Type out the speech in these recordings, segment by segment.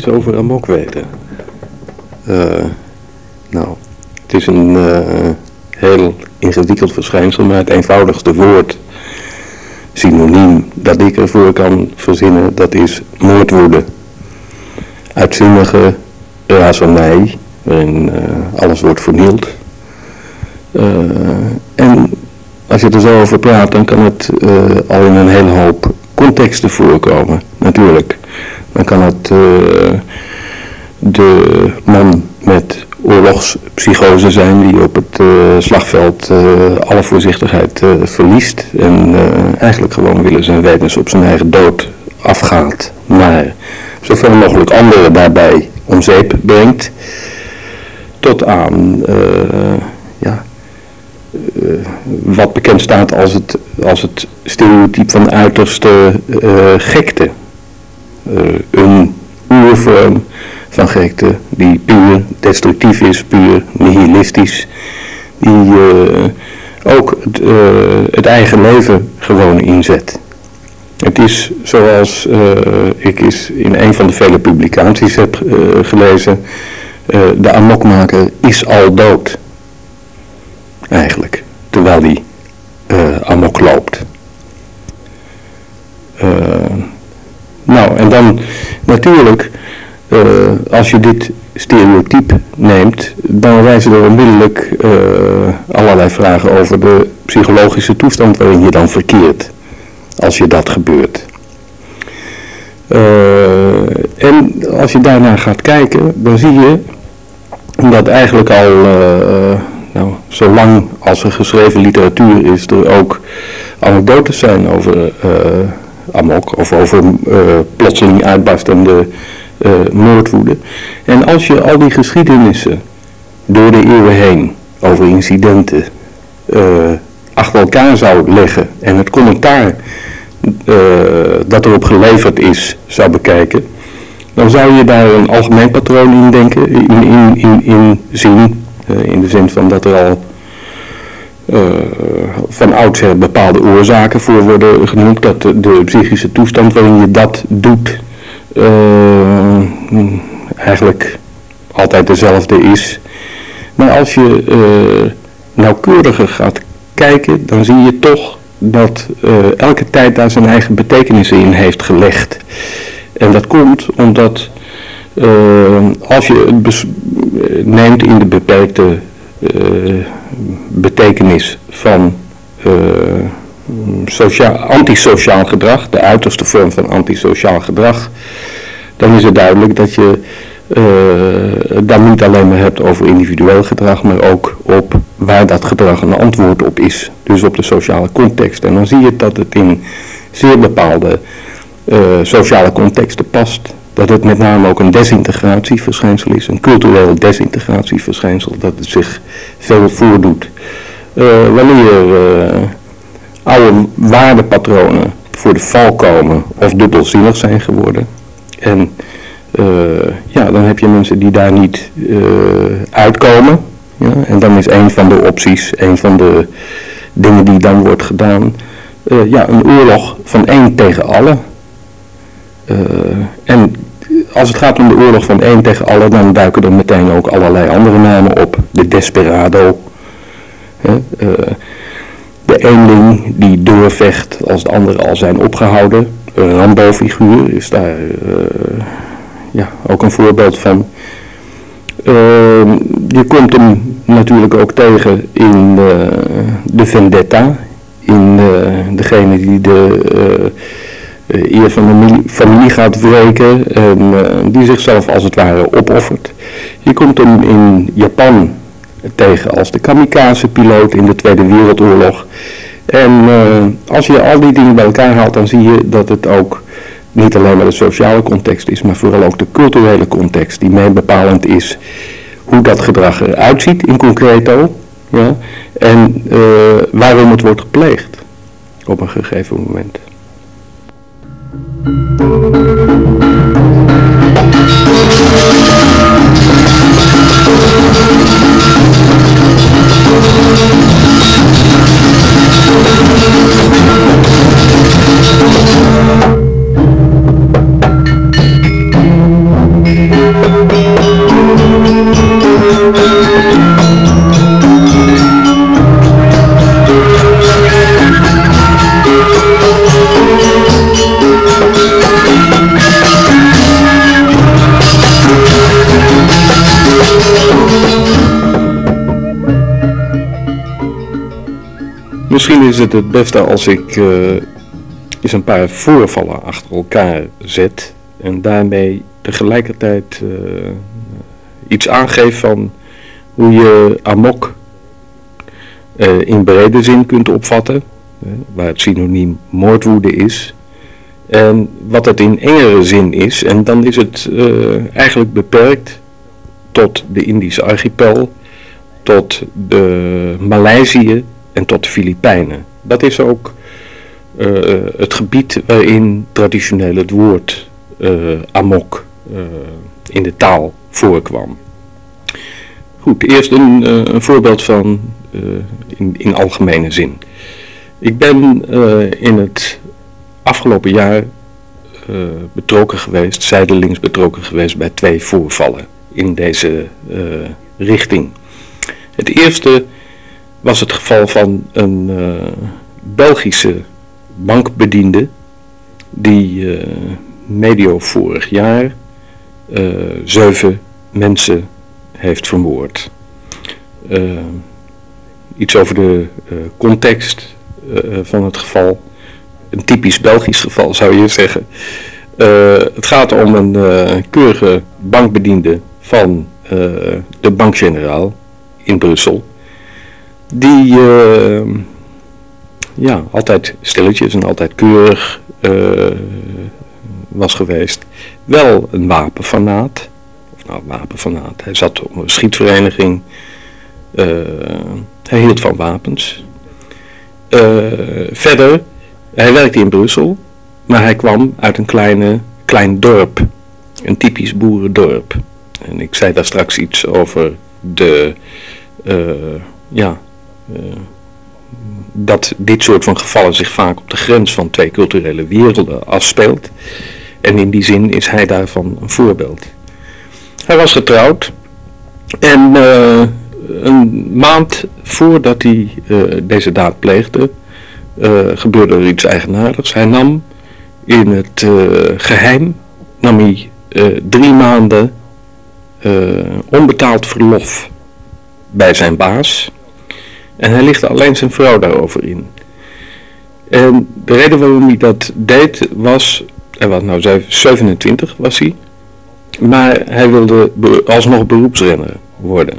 iets over amok weten. Uh, nou, het is een uh, heel ingewikkeld verschijnsel, maar het eenvoudigste woord, synoniem, dat ik ervoor kan verzinnen, dat is moordwoede. Uitzinnige razernij, waarin uh, alles wordt vernield. en als je er zo over praat, dan kan het al in een hele hoop contexten voorkomen, natuurlijk. Dan kan het uh, de man met oorlogspsychose zijn die op het uh, slagveld uh, alle voorzichtigheid verliest en eigenlijk gewoon willen zijn wetens op zijn eigen dood afgaat, maar zoveel mogelijk anderen daarbij om zeep brengt, tot aan ja, wat bekend staat als het, als het stereotype van uiterste gekte. Eh, oervorm van gekte die puur destructief is, puur nihilistisch, die uh, ook het, uh, het, eigen leven gewoon inzet. Het is zoals ik is in een van de vele publicaties heb gelezen, de amokmaker is al dood. Eigenlijk, terwijl hij amok loopt. Nou, en dan natuurlijk, uh, als je dit stereotype neemt, dan wijzen er onmiddellijk uh, allerlei vragen over de psychologische toestand waarin je dan verkeert, als je dat gebeurt. Uh, en als je daarnaar gaat kijken, dan zie je dat eigenlijk al, nou, zolang als er geschreven literatuur is, er ook anekdotes zijn over amok of over plotseling uitbarstende uh, moordwoede. En als je al die geschiedenissen door de eeuwen heen over incidenten uh, achter elkaar zou leggen en het commentaar dat erop geleverd is zou bekijken, dan zou je daar een algemeen patroon in denken, in, in, in, in zien, in de zin van dat er al uh, van oudsher bepaalde oorzaken voor worden genoemd. Dat de, psychische toestand waarin je dat doet uh, eigenlijk altijd dezelfde is. Maar als je uh, nauwkeuriger gaat kijken, dan zie je toch dat elke tijd daar zijn eigen betekenis in heeft gelegd. En dat komt omdat als je het neemt in de beperkte betekenis van uh, antisociaal gedrag, de uiterste vorm van antisociaal gedrag, dan is het duidelijk dat je uh, dan niet alleen maar hebt over individueel gedrag, maar ook op waar dat gedrag een antwoord op is. Dus op de sociale context. En dan zie je dat het in zeer bepaalde uh, sociale contexten past dat het met name ook een desintegratieverschijnsel is, een cultureel desintegratieverschijnsel, dat het zich veel voordoet. Uh, wanneer oude waardepatronen voor de val komen of dubbelzinnig zijn geworden. En uh, ja, dan heb je mensen die daar niet uitkomen. Ja, en dan is een van de opties, een van de dingen die dan wordt gedaan, ja, een oorlog van één tegen allen. en als het gaat om de oorlog van één tegen allen, dan duiken er meteen ook allerlei andere namen op. De desperado. Hè, de eenling die doorvecht als de anderen al zijn opgehouden. Een Rambo-figuur is daar uh, ja, ook een voorbeeld van. Uh, je komt hem natuurlijk ook tegen in de vendetta. In degene die de eer van de familie gaat wreken en die zichzelf als het ware opoffert. Je komt hem in Japan tegen als de kamikaze-piloot in de Tweede Wereldoorlog. En als je al die dingen bij elkaar haalt, dan zie je dat het ook niet alleen maar de sociale context is, maar vooral ook de culturele context die mee bepalend is hoe dat gedrag eruit ziet in concreto ja, en uh, waarom het wordt gepleegd op een gegeven moment. Misschien is het het beste als ik uh, eens een paar voorvallen achter elkaar zet en daarmee tegelijkertijd uh, iets aangeef van hoe je amok uh, in brede zin kunt opvatten, waar het synoniem moordwoede is, en wat het in engere zin is. En dan is het eigenlijk beperkt tot de Indische archipel, tot de Maleisië tot de Filipijnen. Dat is ook uh, het gebied waarin traditioneel het woord uh, amok uh, in de taal voorkwam. Goed, eerst een, een voorbeeld van in, in algemene zin. Ik ben in het afgelopen jaar betrokken geweest, zijdelings betrokken geweest bij twee voorvallen in deze richting. Het eerste was het geval van een uh, Belgische bankbediende die uh, medio vorig jaar uh, zeven mensen heeft vermoord. iets over de context van het geval. Een typisch Belgisch geval zou je zeggen. het gaat om een keurige bankbediende van de Bank Generaal in Brussel die uh, ja, altijd stilletjes en altijd keurig uh, was geweest. Wel een wapenfanaat. Of nou, wapenfanaat. Hij zat op een schietvereniging. Uh, hij hield van wapens. verder, hij werkte in Brussel. Maar hij kwam uit een kleine, klein dorp. Een typisch boerendorp. En ik zei daar straks iets over de... ja, eh, dat dit soort van gevallen zich vaak op de grens van twee culturele werelden afspeelt. En in die zin is hij daarvan een voorbeeld. Hij was getrouwd en uh, een maand voordat hij uh, deze daad pleegde, gebeurde er iets eigenaardigs. Hij nam in het geheim nam hij, drie maanden onbetaald verlof bij zijn baas. En hij lichtte alleen zijn vrouw daarover in. En de reden waarom hij dat deed was, hij was nou 27 was hij, maar hij wilde alsnog beroepsrenner worden.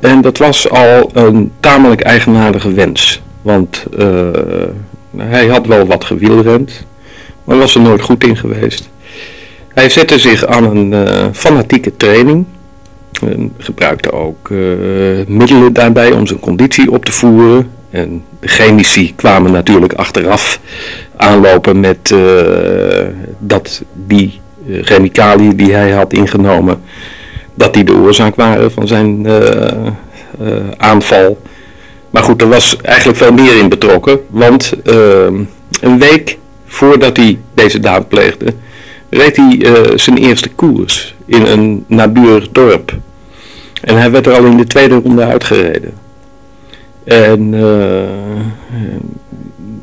En dat was al een tamelijk eigenaardige wens, want uh, hij had wel wat gewielrend, maar was er nooit goed in geweest. Hij zette zich aan een uh, fanatieke training gebruikte ook uh, middelen daarbij om zijn conditie op te voeren. En de chemici kwamen natuurlijk achteraf aanlopen met uh, dat die uh, chemicaliën die hij had ingenomen, dat die de oorzaak waren van zijn aanval. Maar goed, er was eigenlijk veel meer in betrokken, want een week voordat hij deze daad pleegde, reed hij zijn eerste koers in een naburig dorp. En hij werd er al in de tweede ronde uitgereden. En uh,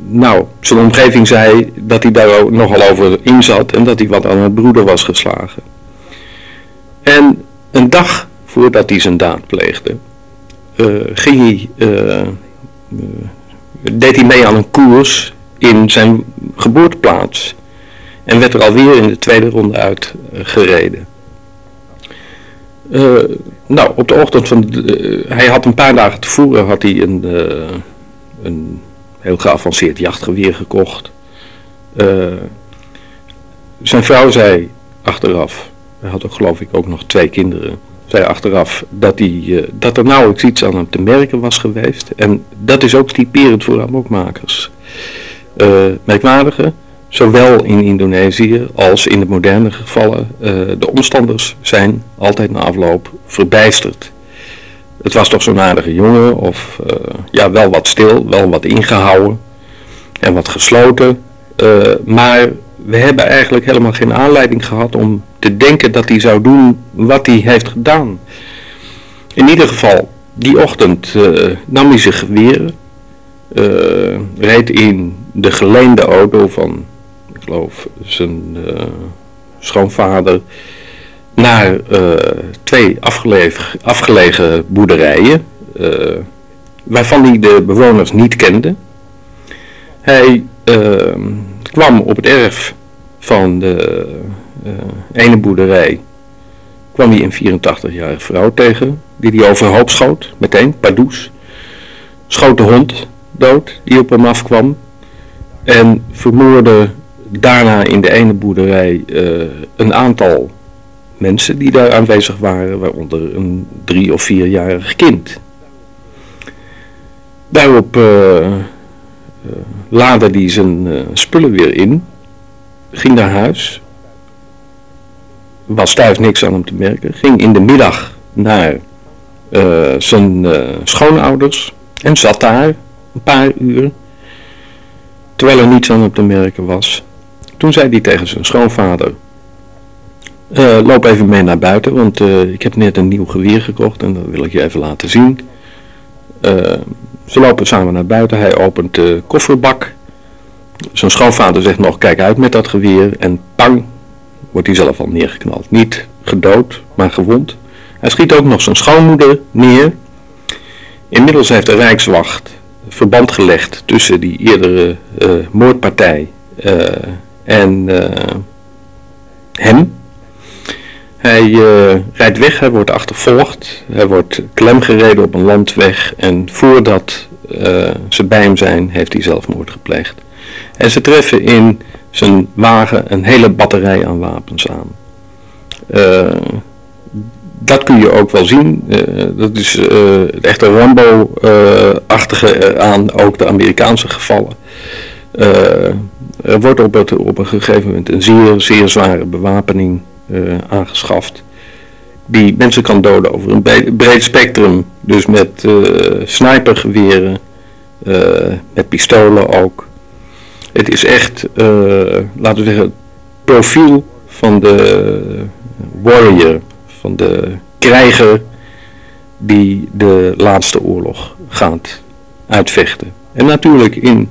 nou, zijn omgeving zei dat hij daar nogal over in zat en dat hij wat aan het broeder was geslagen. En een dag voordat hij zijn daad pleegde, uh, ging hij, deed hij mee aan een koers in zijn geboorteplaats. En werd er alweer in de tweede ronde uitgereden. Nou, op de ochtend van. De, hij had een paar dagen tevoren had hij een, een heel geavanceerd jachtgeweer gekocht. zijn vrouw zei achteraf, hij had ook geloof ik ook nog twee kinderen zei achteraf dat, hij, dat er nauwelijks iets aan hem te merken was geweest. En dat is ook typerend voor amokmakers. Uh, merkwaardige, zowel in Indonesië als in de moderne gevallen, uh, de omstanders zijn altijd na afloop verbijsterd. Het was toch zo'n aardige jongen, of ja, wel wat stil, wel wat ingehouden en wat gesloten. maar we hebben eigenlijk helemaal geen aanleiding gehad om te denken dat hij zou doen wat hij heeft gedaan. In ieder geval, die ochtend nam hij zich weer, uh, reed in de geleende auto van, geloof, zijn uh, schoonvader naar twee afgelegen, afgelegen boerderijen, waarvan hij de bewoners niet kende. Hij kwam op het erf van de ene boerderij kwam hij een 84-jarige vrouw tegen, die hij overhoop schoot, meteen, pardoes. Schoot de hond dood, die op hem afkwam. En vermoorde daarna in de ene boerderij uh, een aantal mensen die daar aanwezig waren, waaronder een drie- of vierjarig kind. Daarop uh, laadde hij zijn spullen weer in, ging naar huis, was thuis niks aan hem te merken. Ging in de middag naar zijn uh, schoonouders en zat daar een paar uur. Terwijl er niets aan hem te merken was. Toen zei hij tegen zijn schoonvader, uh, loop even mee naar buiten, want ik heb net een nieuw geweer gekocht en dat wil ik je even laten zien. ze lopen samen naar buiten, hij opent de kofferbak. Zijn schoonvader zegt nog, kijk uit met dat geweer en pang, wordt hij zelf al neergeknald. Niet gedood, maar gewond. Hij schiet ook nog zijn schoonmoeder neer. Inmiddels heeft de Rijkswacht verband gelegd tussen die eerdere moordpartij en uh, hem. Hij rijdt weg, hij wordt achtervolgd, hij wordt klemgereden op een landweg en voordat ze bij hem zijn, heeft hij zelfmoord gepleegd. En ze treffen in zijn wagen een hele batterij aan wapens aan. Dat kun je ook wel zien. Dat is uh, het echte Rambo-achtige aan ook de Amerikaanse gevallen. Er wordt op, op een gegeven moment een zeer, zeer zware bewapening aangeschaft. Die mensen kan doden over een breed spectrum. Dus met snipergeweren, met pistolen ook. Het is echt, uh, laten we zeggen, het profiel van de warrior, van de krijger die de laatste oorlog gaat uitvechten. En natuurlijk in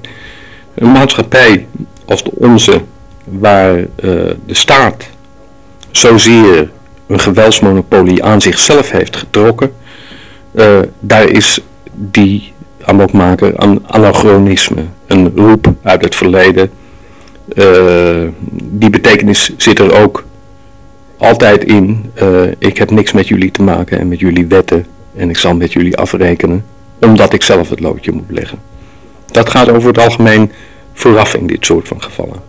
een maatschappij als de onze, waar uh, de staat zozeer een geweldsmonopolie aan zichzelf heeft getrokken, uh, daar is die amokmaker an anachronisme, een roep uit het verleden. Uh, die betekenis zit er ook altijd in. Ik heb niks met jullie te maken en met jullie wetten en ik zal met jullie afrekenen, omdat ik zelf het loodje moet leggen. Dat gaat over het algemeen vooraf in dit soort van gevallen.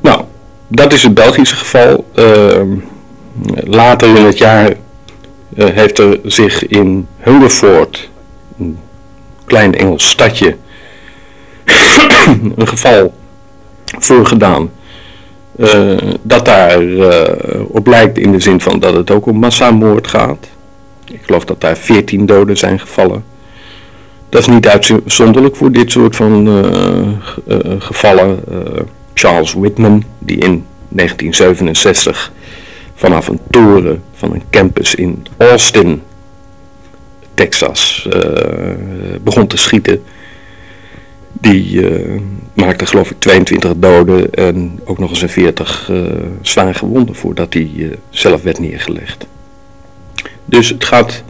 Nou, dat is het Belgische geval. Uh, later in het jaar heeft er zich in Hungerford, klein Engels stadje een geval voor gedaan. Uh, dat daar uh, op lijkt in de zin van dat het ook om massamoord gaat. Ik geloof dat daar 14 doden zijn gevallen. Dat is niet uitzonderlijk voor dit soort van uh, gevallen. Charles Whitman, die in 1967 vanaf een toren van een campus in Austin Texas begon te schieten. Die maakte geloof ik 22 doden en ook nog eens een 40 uh, eh, zwaar gewonden voordat hij zelf werd neergelegd. Dus het gaat,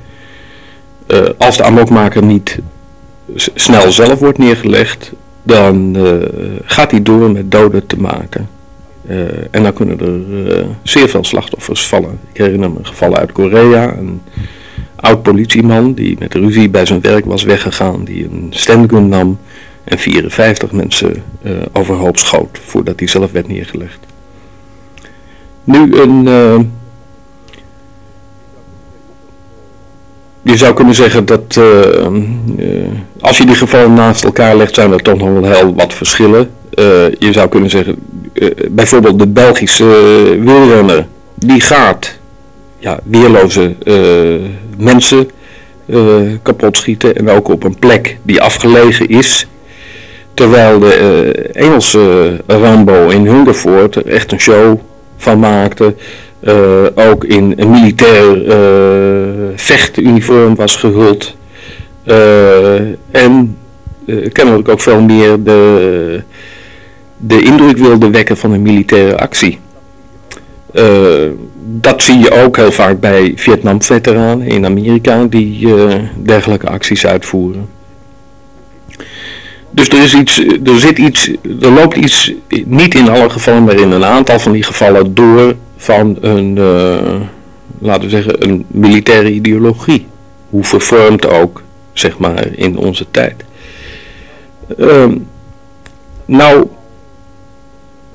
als de amokmaker niet snel zelf wordt neergelegd, dan gaat hij door met doden te maken. en dan kunnen er zeer veel slachtoffers vallen. Ik herinner me gevallen uit Korea. Een oud politieman die met ruzie bij zijn werk was weggegaan, die een standgun nam en 54 mensen overhoop schoot voordat hij zelf werd neergelegd. Nu een je zou kunnen zeggen dat uh, als je die gevallen naast elkaar legt, zijn er toch nog wel heel wat verschillen. Uh, je zou kunnen zeggen, bijvoorbeeld de Belgische wielrenner, die gaat ja, weerloze mensen kapot schieten en ook op een plek die afgelegen is. Terwijl de Engelse Rambo in Hungerford er echt een show van maakte. Uh, ook in een militair uh, vechtuniform was gehuld. Uh, en kennelijk ook veel meer de, de indruk wilde wekken van een militaire actie. dat zie je ook heel vaak bij Vietnam-veteranen in Amerika die dergelijke acties uitvoeren. Dus er, is iets, er, zit iets, er loopt iets, niet in alle gevallen, maar in een aantal van die gevallen door van een, uh, laten we zeggen, een militaire ideologie. Hoe vervormd ook, zeg maar, in onze tijd. Uh, nou,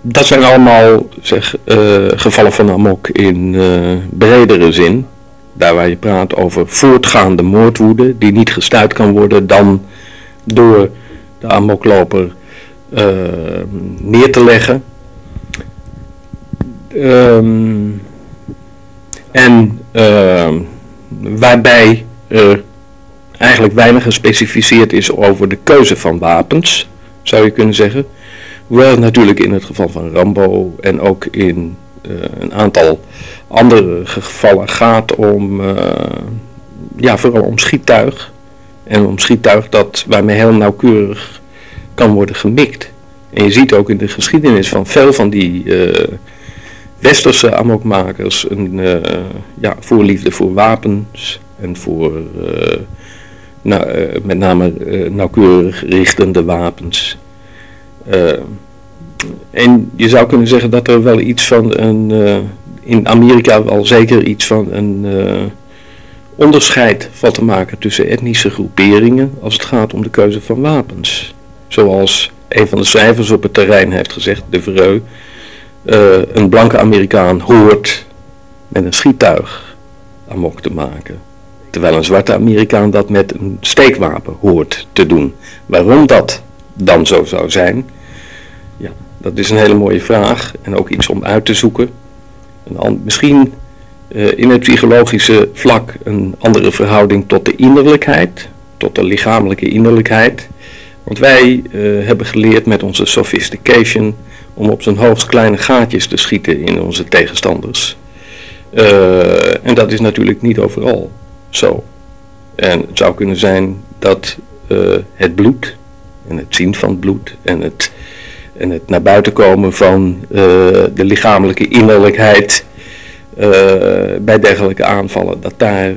dat zijn allemaal zeg, uh, gevallen van amok in uh, bredere zin. Daar waar je praat over voortgaande moordwoede die niet gestuit kan worden dan door de amokloper neer te leggen Um, en uh, waarbij er eigenlijk weinig gespecificeerd is over de keuze van wapens, zou je kunnen zeggen. Hoewel natuurlijk in het geval van Rambo en ook in uh, een aantal andere gevallen gaat om, uh, ja, vooral om schiettuig. En om schiettuig dat, waarmee heel nauwkeurig kan worden gemikt. En je ziet ook in de geschiedenis van veel van die uh, westerse amokmakers een uh, ja, voorliefde voor wapens en voor uh, nou, uh, met name nauwkeurig richtende wapens. en je zou kunnen zeggen dat er wel iets van een, in Amerika wel zeker iets van een onderscheid valt te maken tussen etnische groeperingen als het gaat om de keuze van wapens. Zoals een van de schrijvers op het terrein heeft gezegd, de Vreu, uh, een blanke Amerikaan hoort met een schiettuig amok te maken. Terwijl een zwarte Amerikaan dat met een steekwapen hoort te doen. Waarom dat dan zo zou zijn, ja, dat is een hele mooie vraag en ook iets om uit te zoeken. Misschien uh, in het psychologische vlak een andere verhouding tot de innerlijkheid, tot de lichamelijke innerlijkheid. Want wij uh, hebben geleerd met onze sophistication om op zijn hoogst kleine gaatjes te schieten in onze tegenstanders. Uh, en dat is natuurlijk niet overal zo. En het zou kunnen zijn dat uh, het bloed en het zien van het bloed en het, en het naar buiten komen van uh, de lichamelijke innerlijkheid bij dergelijke aanvallen, dat daar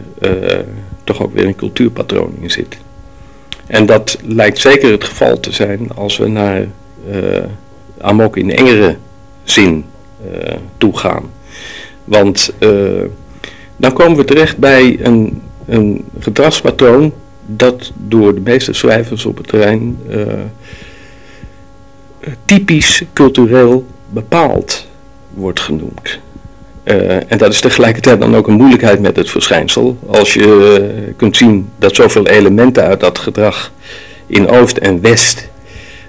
toch ook weer een cultuurpatroon in zit. En dat lijkt zeker het geval te zijn als we naar amok in engere zin uh, toegaan. Want uh, dan komen we terecht bij een, een gedragspatroon dat door de meeste schrijvers op het terrein uh, typisch cultureel bepaald wordt genoemd. En dat is tegelijkertijd dan ook een moeilijkheid met het verschijnsel. Als je kunt zien dat zoveel elementen uit dat gedrag in Oost en West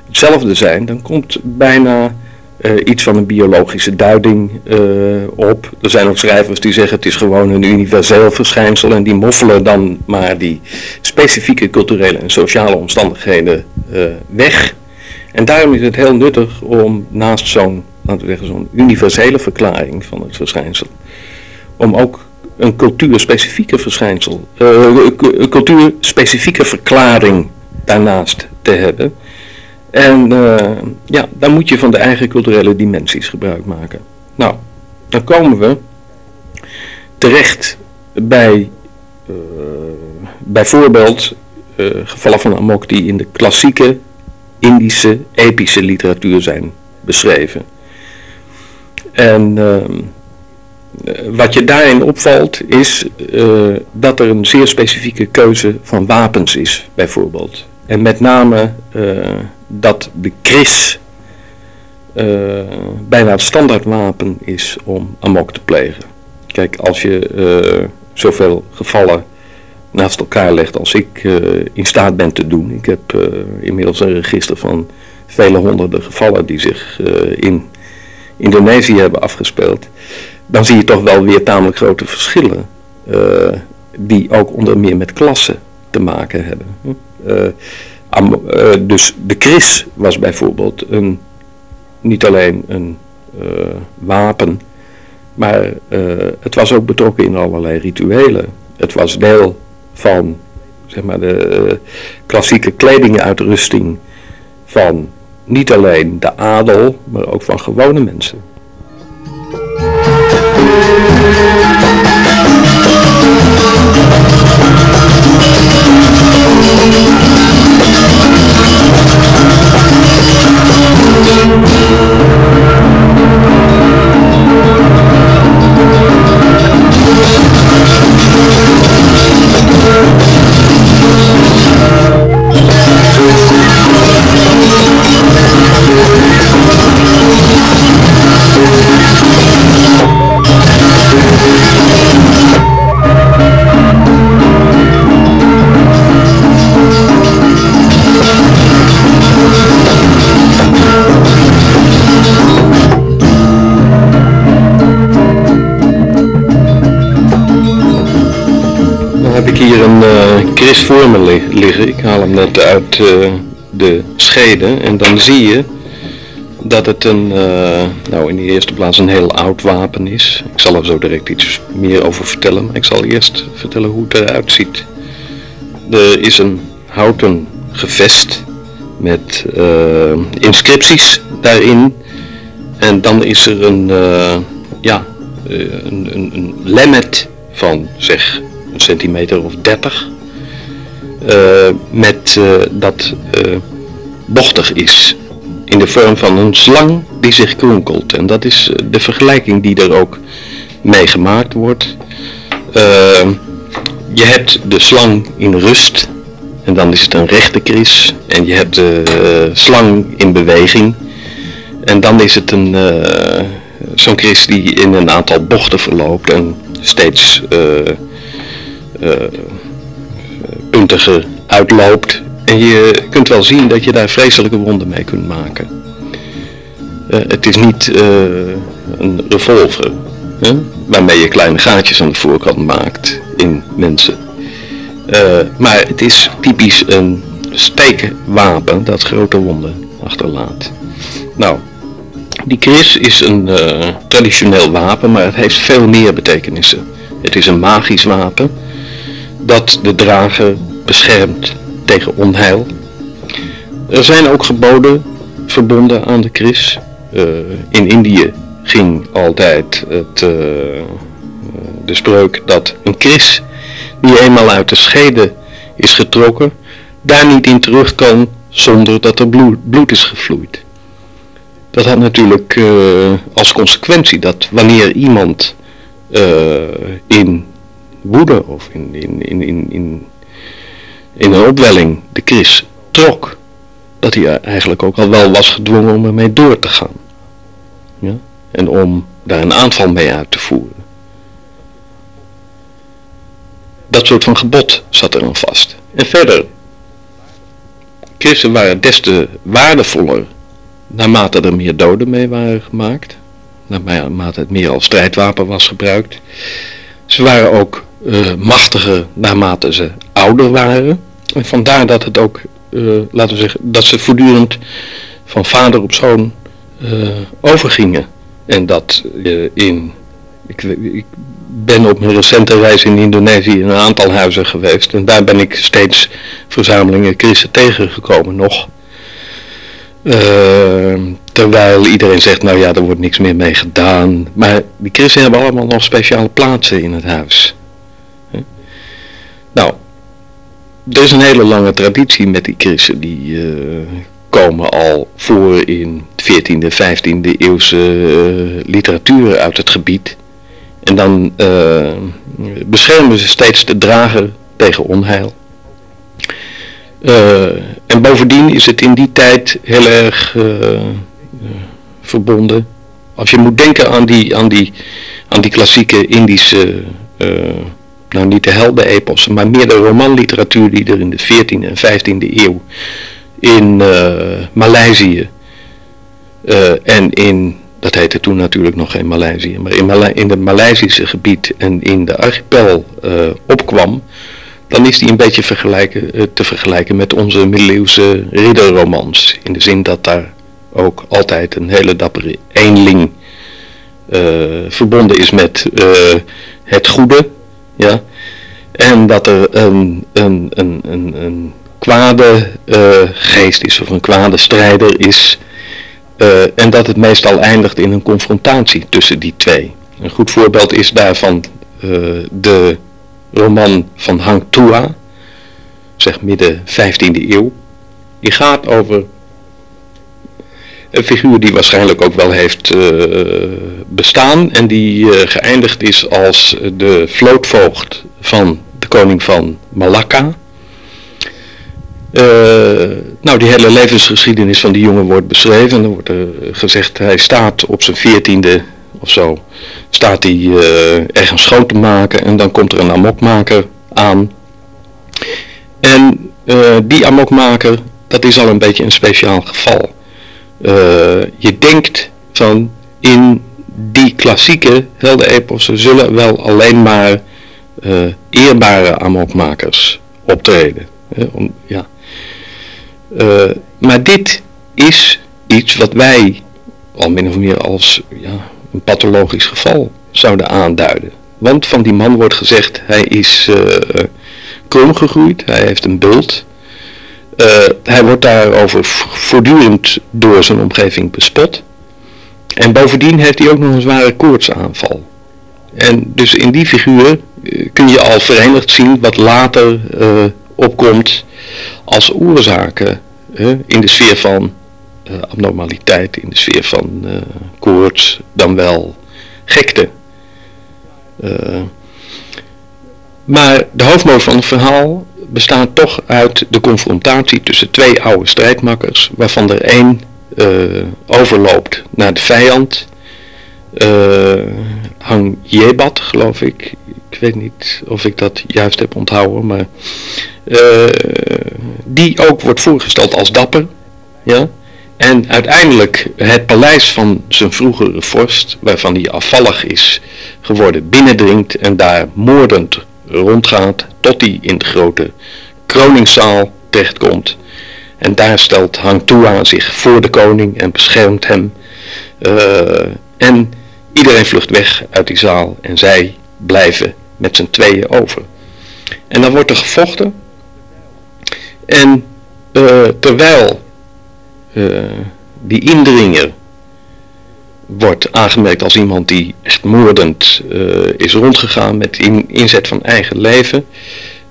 hetzelfde zijn, dan komt bijna uh, iets van een biologische duiding uh, op. Er zijn ook schrijvers die zeggen het is gewoon een universeel verschijnsel en die moffelen dan maar die specifieke culturele en sociale omstandigheden uh, weg. En daarom is het heel nuttig om naast zo'n, laten zeggen, zo'n universele verklaring van het verschijnsel, om ook een cultuurspecifieke verschijnsel, een cultuurspecifieke verklaring daarnaast te hebben. En uh, ja, dan moet je van de eigen culturele dimensies gebruik maken. Nou, dan komen we terecht bij uh, bijvoorbeeld uh, gevallen van amok die in de klassieke Indische epische literatuur zijn beschreven. En ehm, wat je daarin opvalt is dat er een zeer specifieke keuze van wapens is, bijvoorbeeld. En met name dat de kris bijna het standaardwapen is om amok te plegen. Kijk, als je zoveel gevallen naast elkaar legt als ik uh, in staat ben te doen. Ik heb inmiddels een register van vele honderden gevallen die zich in Indonesië hebben afgespeeld. Dan zie je toch wel weer tamelijk grote verschillen. die ook onder meer met klassen te maken hebben. Am, dus de kris was bijvoorbeeld een, niet alleen een wapen, maar het was ook betrokken in allerlei rituelen. Het was deel van zeg maar, de klassieke kledinguitrusting van niet alleen de adel, maar ook van gewone mensen. Chris voor me liggen. Ik haal hem net uit uh, de schede en dan zie je dat het een, uh, nou in de eerste plaats een heel oud wapen is. Ik zal er zo direct iets meer over vertellen, maar ik zal eerst vertellen hoe het eruit ziet. Er is een houten gevest met inscripties daarin en dan is er een, ja, een, een, een lemmet van zeg een centimeter of 30. Uh, met uh, dat uh, bochtig is. In de vorm van een slang die zich kronkelt. En dat is de vergelijking die er ook mee gemaakt wordt. je hebt de slang in rust. En dan is het een rechte kris. En je hebt de slang in beweging. En dan is het een, zo'n kris die in een aantal bochten verloopt. En steeds puntige uitloopt. En je kunt wel zien dat je daar vreselijke wonden mee kunt maken. Uh, het is niet uh, een revolver hè, waarmee je kleine gaatjes aan de voorkant maakt in mensen. maar het is typisch een steekwapen dat grote wonden achterlaat. Nou, die kris is een traditioneel wapen, maar het heeft veel meer betekenissen. Het is een magisch wapen dat de drager beschermt tegen onheil. Er zijn ook geboden verbonden aan de kris. Uh, in Indië ging altijd het, uh, de spreuk dat een kris die eenmaal uit de schede is getrokken, daar niet in terug kan zonder dat er bloed, is gevloeid. Dat had natuurlijk uh, als consequentie dat wanneer iemand in woede of in, in, in, in, in, een opwelling de kris trok, dat hij eigenlijk ook al wel was gedwongen om ermee door te gaan. Ja? En om daar een aanval mee uit te voeren. Dat soort van gebod zat er dan vast. En verder, christen waren des te waardevoller naarmate er meer doden mee waren gemaakt. Naarmate het meer als strijdwapen was gebruikt. Ze waren ook uh, machtiger naarmate ze ouder waren. En vandaar dat het ook, uh, laten we zeggen, dat ze voortdurend van vader op zoon uh, overgingen. En dat in, ik, ik, ben op mijn recente reis in Indonesië in een aantal huizen geweest. En daar ben ik steeds verzamelingen christen tegengekomen nog. terwijl iedereen zegt, nou ja, er wordt niks meer mee gedaan. Maar die christen hebben allemaal nog speciale plaatsen in het huis. Nou, er is een hele lange traditie met die christen. Die uh, komen al voor in 14e, 15e eeuwse literatuur uit het gebied. En dan beschermen ze steeds de drager tegen onheil. en bovendien is het in die tijd heel erg verbonden. Als je moet denken aan die, aan die, aan die klassieke Indische nou niet de heldenepossen, maar meer de romanliteratuur die er in de 14e en 15e eeuw in uh, Maleisië uh, en in, dat heette toen natuurlijk nog geen Maleisië, maar in, in het Maleisische gebied en in de archipel uh, opkwam, dan is die een beetje vergelijken, te vergelijken met onze middeleeuwse ridderromans. In de zin dat daar ook altijd een hele dappere eenling verbonden is met het goede, ja? En dat er een, een, een, een, een kwade uh, geest is of een kwade strijder is. Uh, en dat het meestal eindigt in een confrontatie tussen die twee. Een goed voorbeeld is daarvan uh, de roman van Hang Tua, zeg midden 15e eeuw. Die gaat over een figuur die waarschijnlijk ook wel heeft uh, bestaan en die uh, geëindigd is als de vlootvoogd van de koning van Malakka. Uh, nou, die hele levensgeschiedenis van die jongen wordt beschreven. En dan wordt er gezegd, hij staat op zijn veertiende of zo, staat hij ergens schoon te maken en dan komt er een amokmaker aan. En die amokmaker, dat is al een beetje een speciaal geval. Uh, je denkt van in die klassieke heldenepossen zullen wel alleen maar uh, eerbare amokmakers optreden. om, ja. Uh, maar dit is iets wat wij al min of meer als ja, een pathologisch geval zouden aanduiden. Want van die man wordt gezegd, hij is krom gegroeid, hij heeft een bult, uh, hij wordt daarover voortdurend door zijn omgeving bespot. En bovendien heeft hij ook nog een zware koortsaanval. En dus in die figuur uh, kun je al verenigd zien wat later uh, opkomt als oorzaken in de sfeer van abnormaliteit, in de sfeer van koorts, dan wel gekte. maar de hoofdmoot van het verhaal bestaat toch uit de confrontatie tussen twee oude strijdmakkers, waarvan er één uh, overloopt naar de vijand. Uh, Hang Jebat, geloof ik. Ik weet niet of ik dat juist heb onthouden, maar uh, die ook wordt voorgesteld als dapper. Ja? En uiteindelijk het paleis van zijn vroegere vorst, waarvan hij afvallig is geworden, binnendringt en daar moordend rondgaat tot hij in de grote kroningszaal terechtkomt. En daar stelt Hang Tua zich voor de koning en beschermt hem. Uh, en iedereen vlucht weg uit die zaal en zij blijven met z'n tweeën over. En dan wordt er gevochten. En uh, terwijl uh, die indringer wordt aangemerkt als iemand die echt moordend uh, is rondgegaan met in, inzet van eigen leven,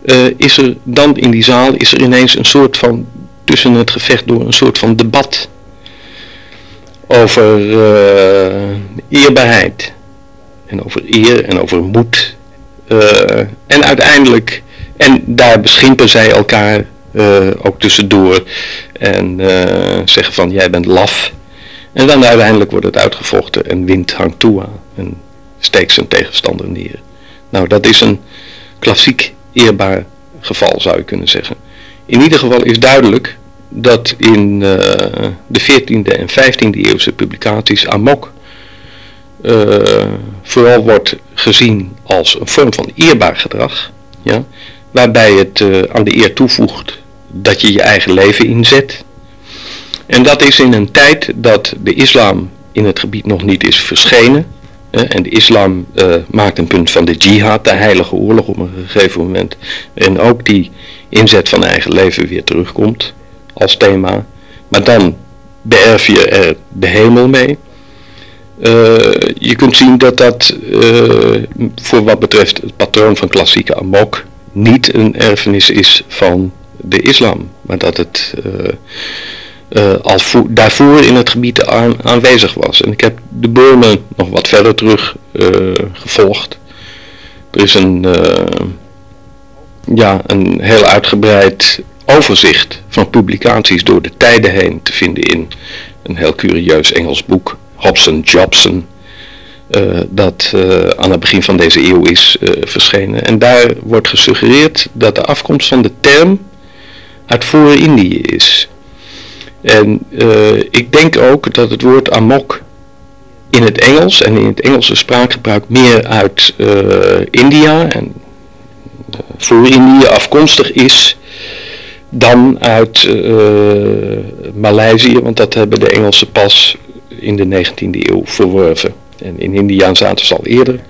uh, is er dan in die zaal is er ineens een soort van, tussen het gevecht door een soort van debat over uh, eerbaarheid en over eer en over moed. en uiteindelijk, en daar beschimpen zij elkaar ook tussendoor en zeggen van jij bent laf en dan uiteindelijk wordt het uitgevochten en wint hangt toe aan en steekt zijn tegenstander neer. Nou, dat is een klassiek eerbaar geval zou je kunnen zeggen. In ieder geval is duidelijk dat in uh, de 14e en 15e eeuwse publicaties amok uh, vooral wordt gezien als een vorm van eerbaar gedrag, ja, waarbij het uh, aan de eer toevoegt dat je je eigen leven inzet, en dat is in een tijd dat de islam in het gebied nog niet is verschenen. en de islam uh, maakt een punt van de jihad, de heilige oorlog op een gegeven moment. En ook die inzet van eigen leven weer terugkomt als thema. Maar dan beërf je er de hemel mee. Uh, je kunt zien dat dat uh, voor wat betreft het patroon van klassieke amok niet een erfenis is van de islam. Maar dat het al daarvoor in het gebied aanwezig was. En ik heb de bomen nog wat verder terug gevolgd. Er is een, ja, een heel uitgebreid overzicht van publicaties door de tijden heen te vinden in een heel curieus Engels boek, Hobson Jobson, uh, dat uh, aan het begin van deze eeuw is uh, verschenen. En daar wordt gesuggereerd dat de afkomst van de term uit voor-Indië is. En ik denk ook dat het woord amok in het Engels en in het Engelse spraakgebruik meer uit India en voor Indië afkomstig is dan uit uh, Maleisië, want dat hebben de Engelsen pas in de 19e eeuw verworven. En in India zaten ze al eerder.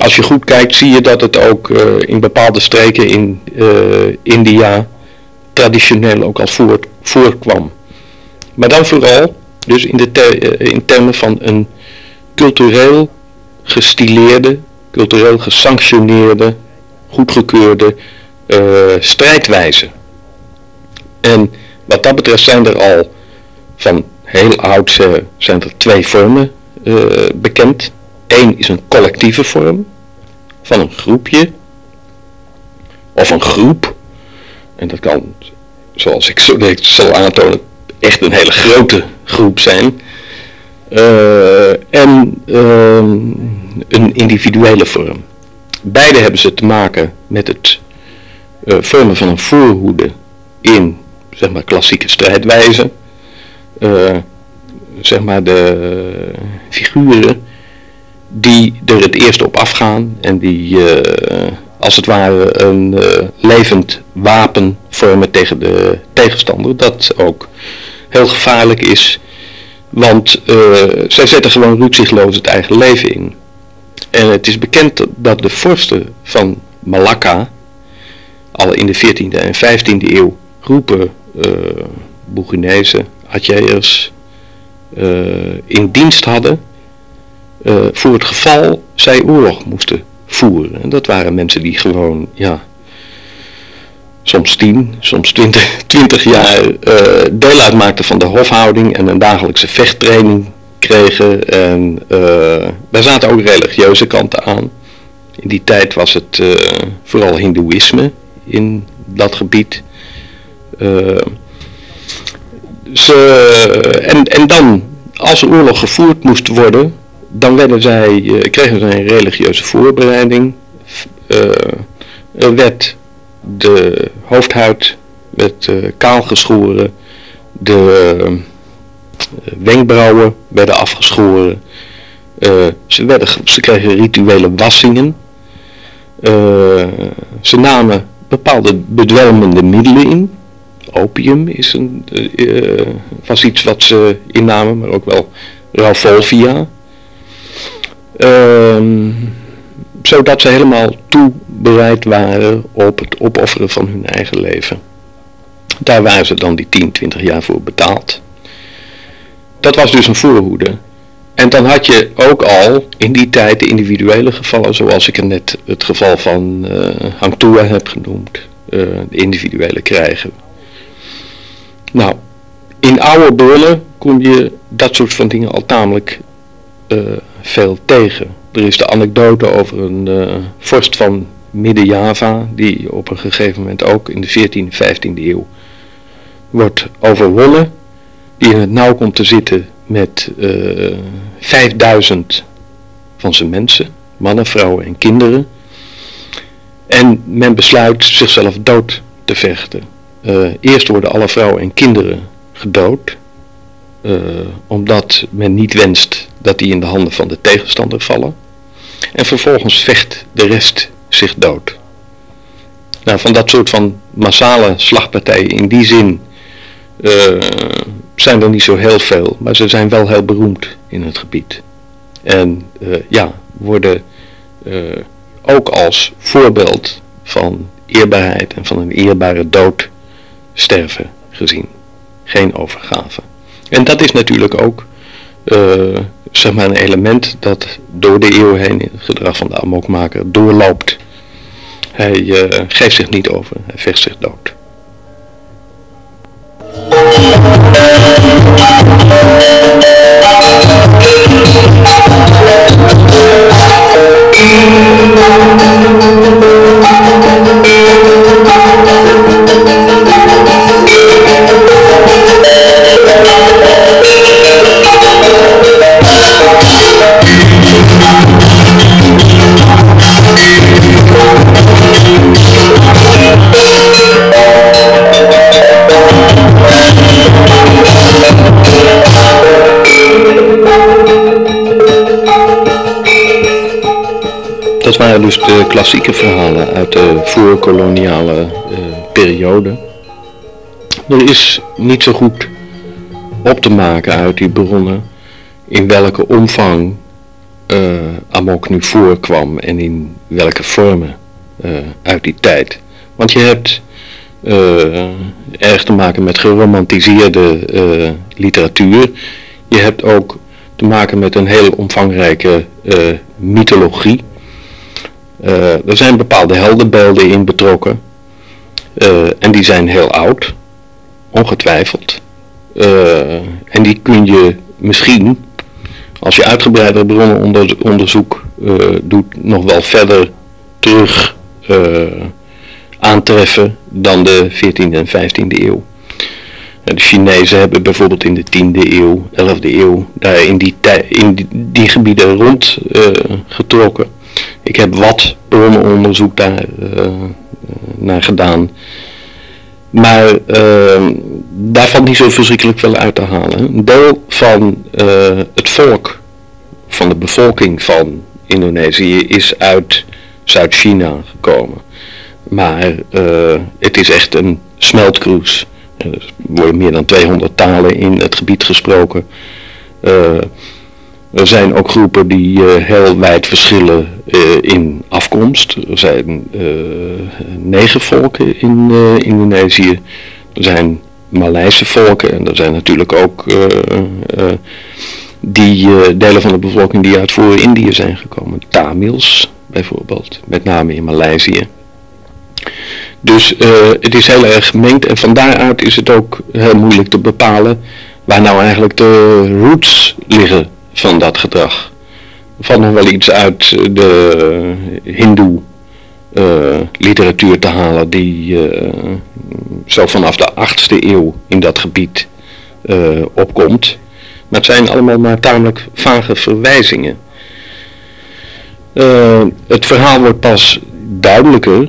Als je goed kijkt zie je dat het ook in bepaalde streken in India traditioneel ook al voort, voorkwam. Maar dan vooral dus in, de ter, in termen van een cultureel gestileerde, cultureel gesanctioneerde, goedgekeurde uh, strijdwijze. En wat dat betreft zijn er al van heel oud uh, zijn er twee vormen bekend. Eén is een collectieve vorm van een groepje of een groep. En dat kan, zoals ik zo zal aantonen, echt een hele grote groep zijn. en ehm, een individuele vorm. Beide hebben ze te maken met het uh, vormen van een voorhoede in zeg maar, klassieke strijdwijze. Uh, zeg maar de figuren die er het eerst op afgaan en die als het ware een levend wapen vormen tegen de tegenstander. Dat ook heel gevaarlijk is, want zij zetten gewoon rukzichtloos het eigen leven in. En het is bekend dat de vorsten van Malakka, al in de 14e en 15e eeuw groepen uh, Atjeiers uh, in dienst hadden voor het geval zij oorlog moesten En dat waren mensen die gewoon, ja, soms 10, soms 20, 20 jaar deel uitmaakten van de hofhouding en een dagelijkse vechttraining kregen. En daar zaten ook religieuze kanten aan. In die tijd was het vooral hindoeïsme in dat gebied. Uh, ze, en, en dan, als de oorlog gevoerd moest worden, dan zij, uh, kregen ze een religieuze voorbereiding. Uh, er werd de hoofdhuid werd, kaal geschoren, de wenkbrauwen werden afgeschoren. ze, werden, ze kregen rituele wassingen. ze namen bepaalde bedwelmende middelen in. Opium is een, uh, was iets wat ze innamen, maar ook wel Rauvolvia. Uh, zodat ze helemaal toebereid waren op het opofferen van hun eigen leven. Daar waren ze dan die 10, 20 jaar voor betaald. Dat was dus een voorhoede. En dan had je ook al in die tijd de individuele gevallen, zoals ik er net het geval van uh, Hangtua heb genoemd, uh, de individuele krijgen. Nou, in oude bronnen kom je dat soort van dingen al tamelijk uh, veel tegen. Er is de anekdote over een vorst van Midden-Java, die op een gegeven moment ook in de 14e, 15e eeuw wordt overwonnen, die in het nauw komt te zitten met uh, eh, 5000 van zijn mensen, mannen, vrouwen en kinderen. En men besluit zichzelf dood te vechten. Uh, eerst worden alle vrouwen en kinderen gedood, omdat men niet wenst dat die in de handen van de tegenstander vallen. En vervolgens vecht de rest zich dood. Nou, van dat soort van massale slagpartijen in die zin zijn er niet zo heel veel, maar ze zijn wel heel beroemd in het gebied. En uh, ja, worden ook als voorbeeld van eerbaarheid en van een eerbare dood sterven gezien. Geen overgave. En dat is natuurlijk ook uh, zeg maar een element dat door de eeuw heen in het gedrag van de amokmaker doorloopt. Hij geeft zich niet over, hij vecht zich dood. Dus de klassieke verhalen uit de voorkoloniale uh, periode. Er is niet zo goed op te maken uit die bronnen in welke omvang uh, Amok nu voorkwam en in welke vormen uit die tijd. Want je hebt erg te maken met geromantiseerde literatuur. Je hebt ook te maken met een heel omvangrijke mythologie. Uh, er zijn bepaalde heldenbeelden in betrokken. Uh, en die zijn heel oud, ongetwijfeld. Uh, en die kun je misschien, als je uitgebreider bronnenonderzoek doet, nog wel verder terug aantreffen dan de 14e en 15e eeuw. De Chinezen hebben bijvoorbeeld in de 10e eeuw, 11e eeuw, daar in die, in die, die gebieden rondgetrokken. Ik heb wat bronnenonderzoek daar uh, naar gedaan. Maar uh, daar valt niet zo verschrikkelijk veel uit te halen. Een deel van uh, het volk, van de bevolking van Indonesië is uit Zuid-China gekomen. Maar het is echt een smeltkroes. Er worden meer dan 200 talen in het gebied gesproken. Er zijn ook groepen die uh, heel wijd verschillen uh, in afkomst. Er zijn uh, negen volken in Indonesië. Er zijn Maleise volken en er zijn natuurlijk ook die delen van de bevolking die uit voor Indië zijn gekomen. Tamils bijvoorbeeld, met name in Maleisië. Dus het is heel erg gemengd en van daaruit is het ook heel moeilijk te bepalen waar nou eigenlijk de roots liggen van dat gedrag. Valt nog wel iets uit de hindoe uh, literatuur te halen die uh, zo vanaf de 8e eeuw in dat gebied uh, opkomt. Maar het zijn allemaal maar tamelijk vage verwijzingen. het verhaal wordt pas duidelijker,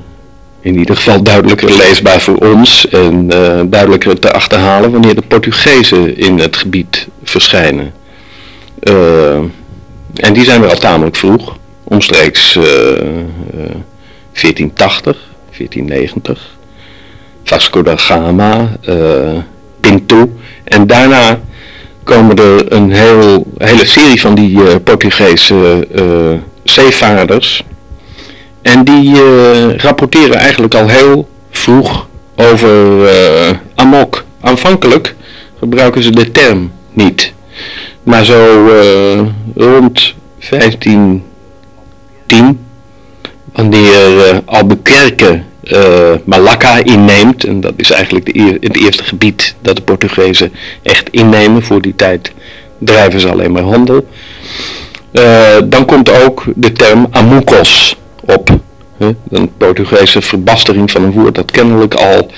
in ieder geval duidelijker leesbaar voor ons en duidelijker te achterhalen wanneer de Portugezen in het gebied verschijnen. Uh, en die zijn wel tamelijk vroeg, omstreeks uh, 1480, 1490. Vasco da Gama, Pinto. En daarna komen er een heel, hele serie van die uh, Portugese zeevaarders. En die rapporteren eigenlijk al heel vroeg over amok. Aanvankelijk gebruiken ze de term niet. Maar zo uh, rond 1510, wanneer uh, Albuquerque uh, Malacca inneemt, en dat is eigenlijk de het eerste gebied dat de Portugezen echt innemen, voor die tijd drijven ze alleen maar handel. dan komt ook de term amucos op. Een Portugese verbastering van een woord dat kennelijk al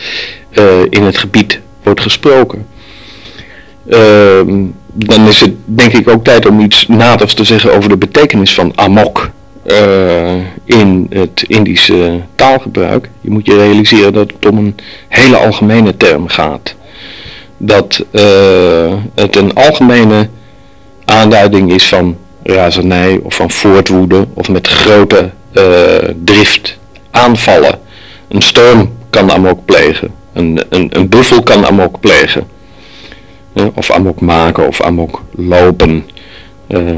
in het gebied wordt gesproken. Ehm, dan is het denk ik ook tijd om iets naders te zeggen over de betekenis van amok uh, in het Indische taalgebruik. Je moet je realiseren dat het om een hele algemene term gaat. Dat uh, het een algemene aanduiding is van razernij of van voortwoede of met grote uh, drift aanvallen. Een storm kan amok plegen, een, een, een buffel kan amok plegen of amok maken of amok lopen. Uh,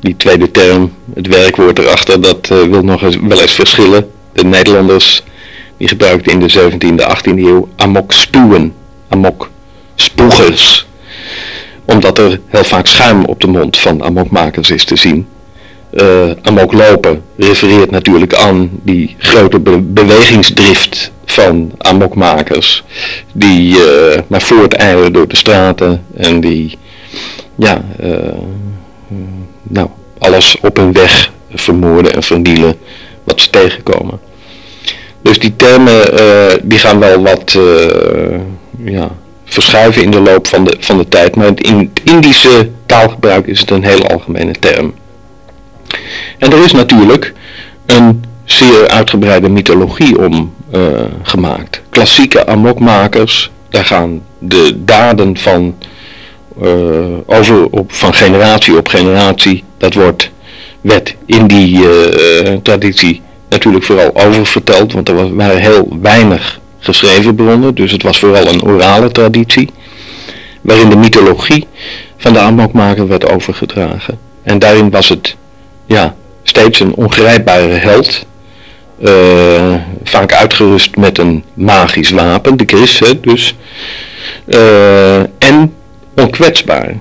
die tweede term, het werkwoord erachter, dat uh, wil nog eens, wel eens verschillen. De Nederlanders die gebruikten in de 17e, 18e eeuw amok spuwen, amok spoegers. Omdat er heel vaak schuim op de mond van amokmakers is te zien. Amok lopen refereert natuurlijk aan die grote be bewegingsdrift van amokmakers die uh, maar voorteilen door de straten en die ja, nou, alles op hun weg vermoorden en vernielen wat ze tegenkomen. Dus die termen die gaan wel wat ja, verschuiven in de loop van de, van de tijd, maar in het Indische taalgebruik is het een heel algemene term. En er is natuurlijk een zeer uitgebreide mythologie om uh, gemaakt. Klassieke amokmakers, daar gaan de daden van, uh, op, van generatie op generatie, dat wordt, werd in die uh, traditie natuurlijk vooral oververteld, want er waren heel weinig geschreven bronnen, dus het was vooral een orale traditie, waarin de mythologie van de amokmaker werd overgedragen. En daarin was het ja, steeds een ongrijpbare held, uh, vaak uitgerust met een magisch wapen, de kris dus, uh, en onkwetsbaar.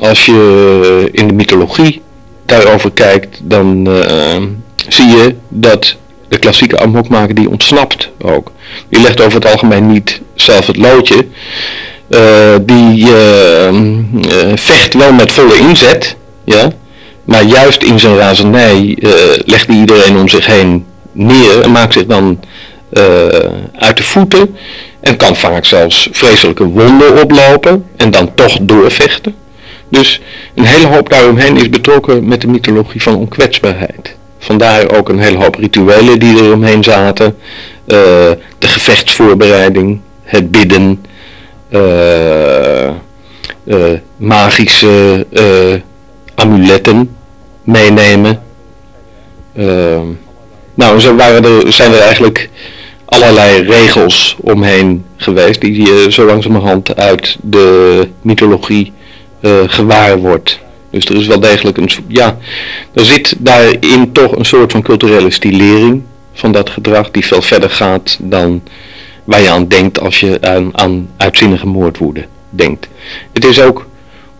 Als je in de mythologie daarover kijkt, dan uh, zie je dat de klassieke amokmaker die ontsnapt ook. Die legt over het algemeen niet zelf het loodje. Die vecht wel met volle inzet, ja, maar juist in zijn razernij legt hij iedereen om zich heen en maakt zich dan uit de voeten en kan vaak zelfs vreselijke wonden oplopen en dan toch doorvechten. Dus een hele hoop daaromheen is betrokken met de mythologie van onkwetsbaarheid. Vandaar ook een hele hoop rituelen die er omheen zaten. Uh, de gevechtsvoorbereiding, het bidden, uh, magische amuletten meenemen. Nou, zo waren er, zijn er eigenlijk allerlei regels omheen geweest die je zo langzamerhand uit de mythologie gewaar wordt. Dus er is wel degelijk een, ja, er zit daarin toch een soort van culturele stilering van dat gedrag die veel verder gaat dan waar je aan denkt als je aan, aan uitzinnige moordwoede denkt. Het is ook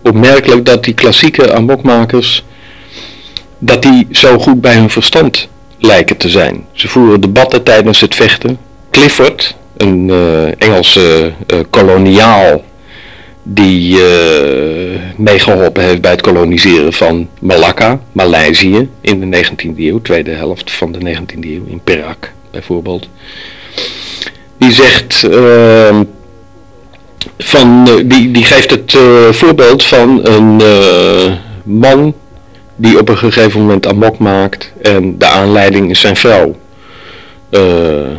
opmerkelijk dat die klassieke amokmakers, dat die zo goed bij hun verstand lijken te zijn. Ze voeren debatten tijdens het vechten. Clifford, een uh, Engelse uh, koloniaal die uh, meegeholpen heeft bij het koloniseren van Malacca, Maleisië, in de 19e eeuw, tweede helft van de 19e eeuw, in Perak bijvoorbeeld. Die zegt, uh, van, die, die geeft het voorbeeld van een man die op een gegeven moment amok maakt en de aanleiding is zijn vrouw.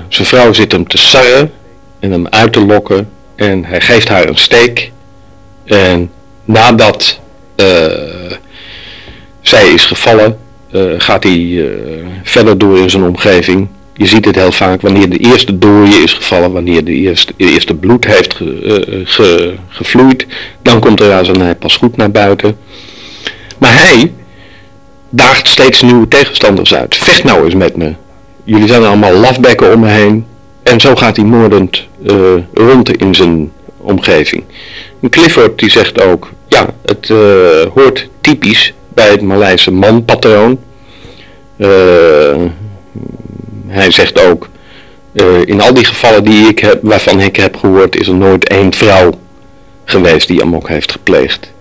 zijn vrouw zit hem te sarren en hem uit te lokken en hij geeft haar een steek en nadat uh, zij is gevallen, uh, gaat hij verder door in zijn omgeving. Je ziet het heel vaak wanneer de eerste dooie is gevallen, wanneer de eerste, bloed heeft ge, gevloeid, dan komt de razernij pas goed naar buiten. Maar hij daagt steeds nieuwe tegenstanders uit. Vecht nou eens met me. Jullie zijn allemaal lafbekken om me heen. En zo gaat hij moordend rond in zijn omgeving. Clifford die zegt ook, ja, het uh, hoort typisch bij het Maleise manpatroon. Uh, hij zegt ook, in al die gevallen die ik heb, waarvan ik heb gehoord, is er nooit één vrouw geweest die amok heeft gepleegd.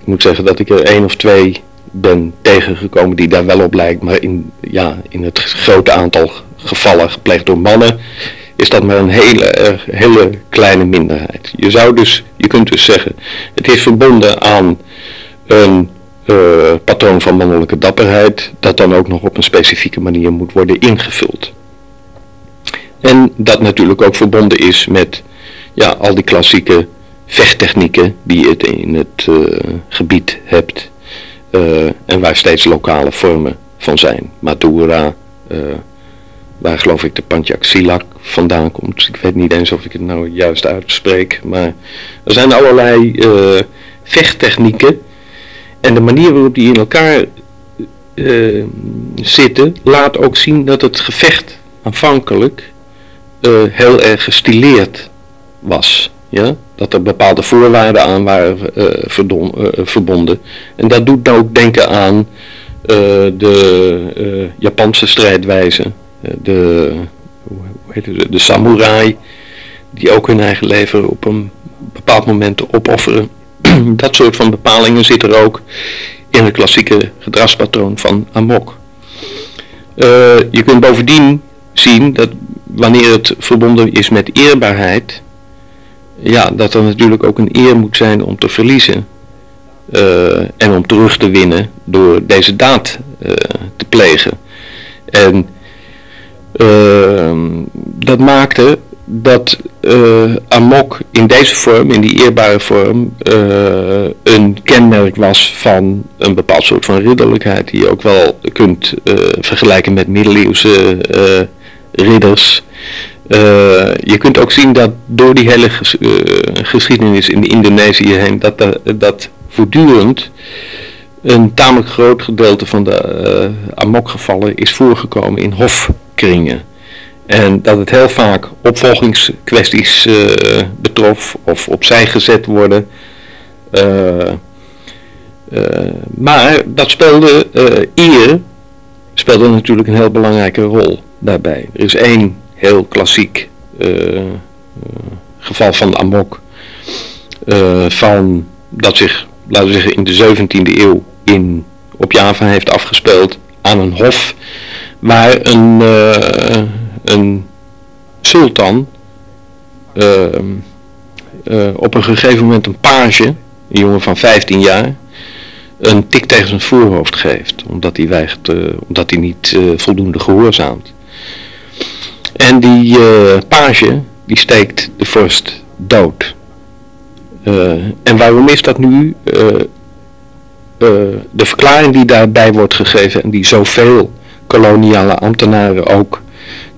ik moet zeggen dat ik er één of twee ben tegengekomen die daar wel op lijkt, maar in, ja, in het grote aantal gevallen gepleegd door mannen is dat maar een hele, hele kleine minderheid. Je zou dus, je kunt dus zeggen, het is verbonden aan een uh, patroon van mannelijke dapperheid, dat dan ook nog op een specifieke manier moet worden ingevuld. En dat natuurlijk ook verbonden is met ja, al die klassieke vechttechnieken die je in het uh, gebied hebt. Uh, en waar steeds lokale vormen van zijn. Madura, waar geloof ik de Panchak Silak vandaan komt. Ik weet niet eens of ik het nou juist uitspreek, maar er zijn allerlei uh, vechttechnieken en de manier waarop die in elkaar zitten laat ook zien dat het gevecht aanvankelijk heel erg gestileerd was. Ja? Dat er bepaalde voorwaarden aan waren verbonden. En dat doet ook denken aan de Japanse strijdwijze de, hoe de, samurai, die ook hun eigen leven op een bepaald moment opofferen. Dat soort van bepalingen zit er ook in het klassieke gedragspatroon van Amok. Je kunt bovendien zien dat wanneer het verbonden is met eerbaarheid, ja, dat er natuurlijk ook een eer moet zijn om te verliezen. Uh, en om terug te winnen door deze daad uh, te plegen. En dat maakte dat amok in deze vorm, in die eerbare vorm, een kenmerk was van een bepaald soort van ridderlijkheid die je ook wel kunt vergelijken met middeleeuwse ridders. Je kunt ook zien dat door die hele ges geschiedenis in Indonesië heen, dat, dat voortdurend een tamelijk groot gedeelte van de amokgevallen is voorgekomen in hofkringen. En dat het heel vaak opvolgingskwesties uh, betrof of opzij gezet worden. Uh, uh, maar dat speelde, eer speelde natuurlijk een heel belangrijke rol daarbij. Er is één heel klassiek geval van Amok. van, dat zich, laten we zeggen, in de 17e eeuw in, op Java heeft afgespeeld aan een hof waar een een sultan op een gegeven moment een page, een jongen van 15 jaar, een tik tegen zijn voorhoofd geeft, omdat hij, weigert, uh, omdat hij niet voldoende gehoorzaamt. En die page, die steekt de vorst dood. en waarom is dat nu? de verklaring die daarbij wordt gegeven en die zoveel koloniale ambtenaren ook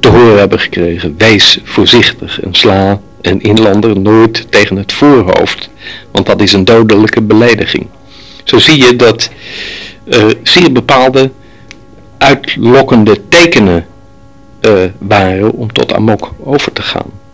te horen hebben gekregen. Wees voorzichtig en sla een inlander nooit tegen het voorhoofd, want dat is een dodelijke belediging. Zo zie je dat zeer bepaalde uitlokkende tekenen waren om tot amok over te gaan.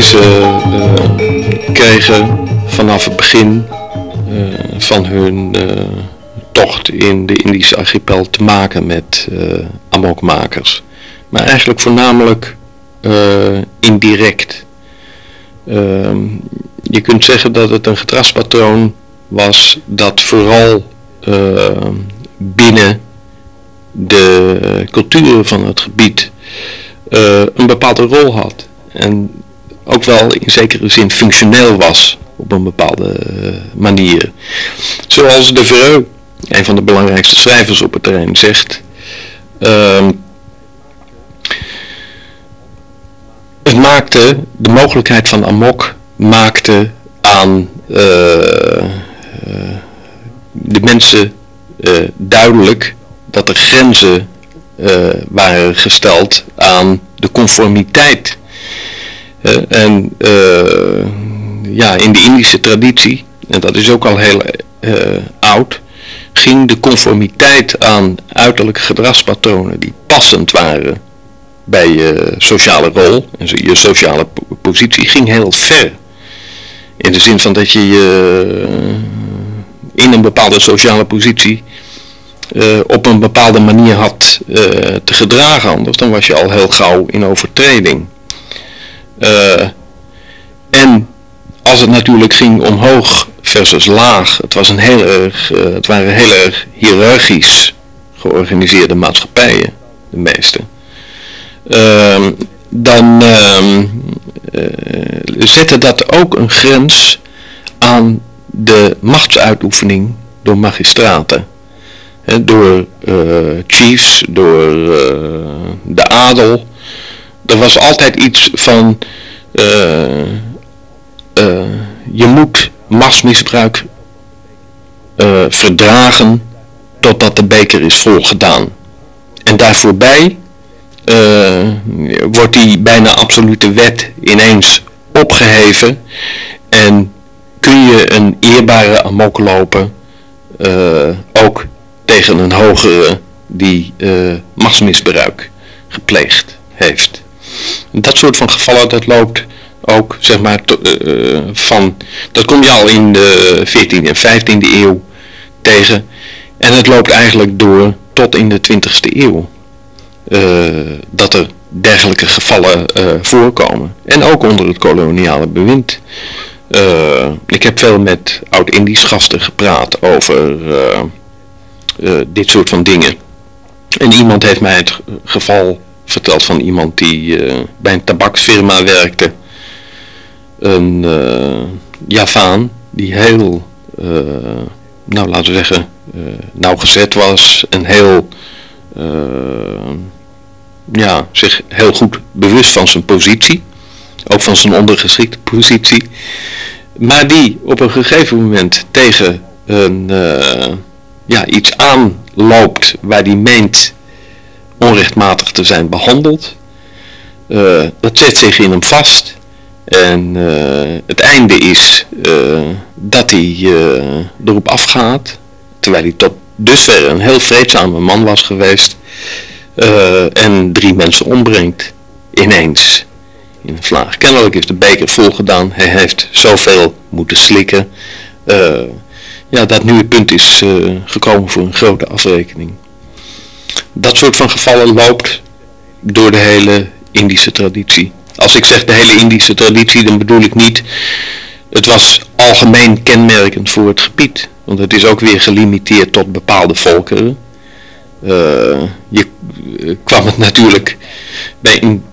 Portugezen uh, kregen vanaf het begin uh, van hun uh, tocht in de Indische archipel te maken met amokmakers. Maar eigenlijk voornamelijk indirect. Ehm, je kunt zeggen dat het een gedragspatroon was dat vooral binnen de culturen van het gebied een bepaalde rol had. En ook wel in zekere zin functioneel was op een bepaalde eh, manier. Zoals de Vereu, een van de belangrijkste schrijvers op het terrein, zegt. Uh, het maakte, de mogelijkheid van amok maakte aan uh, de mensen duidelijk dat er grenzen waren gesteld aan de conformiteit en uh, ja, in de Indische traditie, en dat is ook al heel uh, oud, ging de conformiteit aan uiterlijke gedragspatronen die passend waren bij je sociale rol en je sociale positie, ging heel ver. In de zin van dat je je in een bepaalde sociale positie op een bepaalde manier had te gedragen, anders dan was je al heel gauw in overtreding. Uh, en als het natuurlijk ging omhoog versus laag, het, was een heel erg, uh, het waren heel erg hiërarchisch georganiseerde maatschappijen. de meeste, ehm, dan ehm, eh, zette dat ook een grens aan de machtsuitoefening door magistraten. door chiefs, door de adel. Er was altijd iets van je moet machtsmisbruik verdragen totdat de beker is volgedaan. En daar voorbij uh, wordt die bijna absolute wet ineens opgeheven en kun je een eerbare amok lopen, ook tegen een hogere die machtsmisbruik gepleegd heeft. Dat soort van gevallen, dat loopt ook, zeg maar, van, dat kom je al in de 14e en 15e eeuw tegen. En het loopt eigenlijk door tot in de 20e eeuw. Uh, dat er dergelijke gevallen voorkomen. En ook onder het koloniale bewind. Ik heb veel met oud-Indisch gasten gepraat over dit soort van dingen. En iemand heeft mij het geval verteld van iemand die bij een tabaksfirma werkte. Een Javaan die heel, nou laten we zeggen, nauwgezet was en heel ja, zich heel goed bewust van zijn positie. Ook van zijn ondergeschikte positie. Maar die op een gegeven moment tegen een, uh, ja, iets aanloopt waar die meent onrechtmatig te zijn behandeld. Dat zet zich in hem vast. En uh, het einde is dat hij erop afgaat. Terwijl hij tot dusver een heel vreedzame man was geweest. En drie mensen ombrengt. Ineens. In een vlaag. Kennelijk is de beker volgedaan. Hij heeft zoveel moeten slikken. Ja, dat nu het punt is gekomen voor een grote afrekening. Dat soort van gevallen loopt door de hele Indische traditie. Als ik zeg de hele Indische traditie, dan bedoel ik niet... Het was algemeen kenmerkend voor het gebied. Want het is ook weer gelimiteerd tot bepaalde volkeren. Uh, je uh, kwam het natuurlijk bij een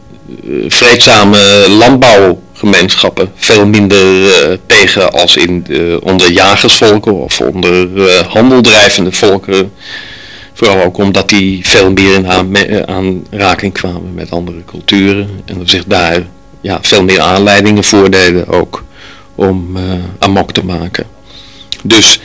uh, vreedzame landbouwgemeenschappen veel minder tegen als in onder jagersvolken of onder handeldrijvende volkeren. Vooral ook omdat die veel meer in aanraking kwamen met andere culturen en er zich daar ja, veel meer aanleidingen voordeden ook om amok te maken. Dus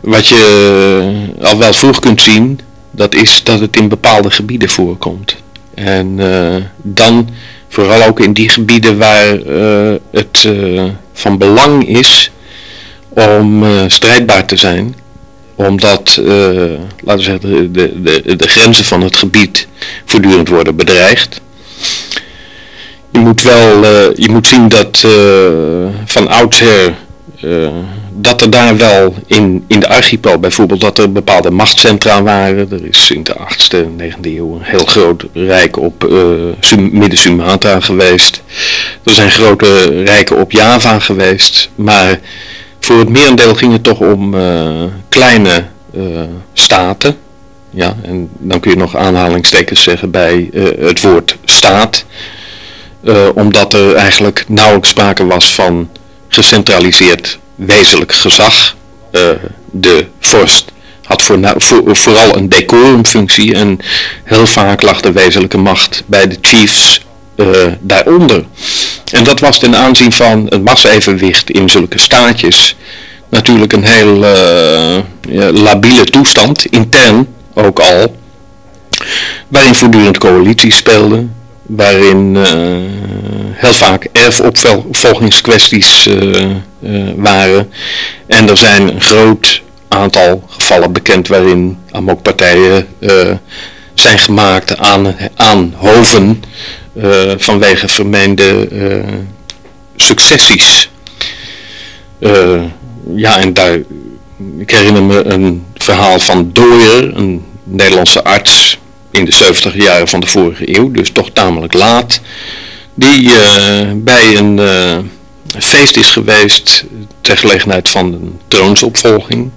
wat je al wel vroeg kunt zien, dat is dat het in bepaalde gebieden voorkomt. En uh, dan vooral ook in die gebieden waar uh, het uh, van belang is om strijdbaar te zijn. Omdat, laten we zeggen, de, de, de grenzen van het gebied voortdurend worden bedreigd. Je moet wel, je moet zien dat van oudsher dat er daar wel in, in de archipel bijvoorbeeld, dat er bepaalde machtscentra waren. Er is in de 8e, 9e eeuw een heel groot rijk op Midden-Sumatra geweest. Er zijn grote rijken op Java geweest. Maar voor het merendeel ging het toch om uh, kleine uh, staten. Ja, en dan kun je nog aanhalingstekens zeggen bij het woord staat. omdat er eigenlijk nauwelijks sprake was van gecentraliseerd wezenlijk gezag. De vorst had voor, voor, vooral een decorumfunctie en heel vaak lag de wezenlijke macht bij de chiefs uh, daaronder. En dat was ten aanzien van het massa-evenwicht in zulke staatjes natuurlijk een heel ja, labiele toestand, intern ook al, waarin voortdurend coalities speelden, waarin uh, heel vaak erfopvolgingskwesties waren. En er zijn een groot aantal gevallen bekend waarin amokpartijen zijn gemaakt aan, aan hoven vanwege vermeende successies. ja, en daar, ik herinner me een verhaal van Dooyer, een Nederlandse arts in de 70 jaren van de vorige eeuw, dus toch tamelijk laat, die bij een feest is geweest ter gelegenheid van een troonsopvolging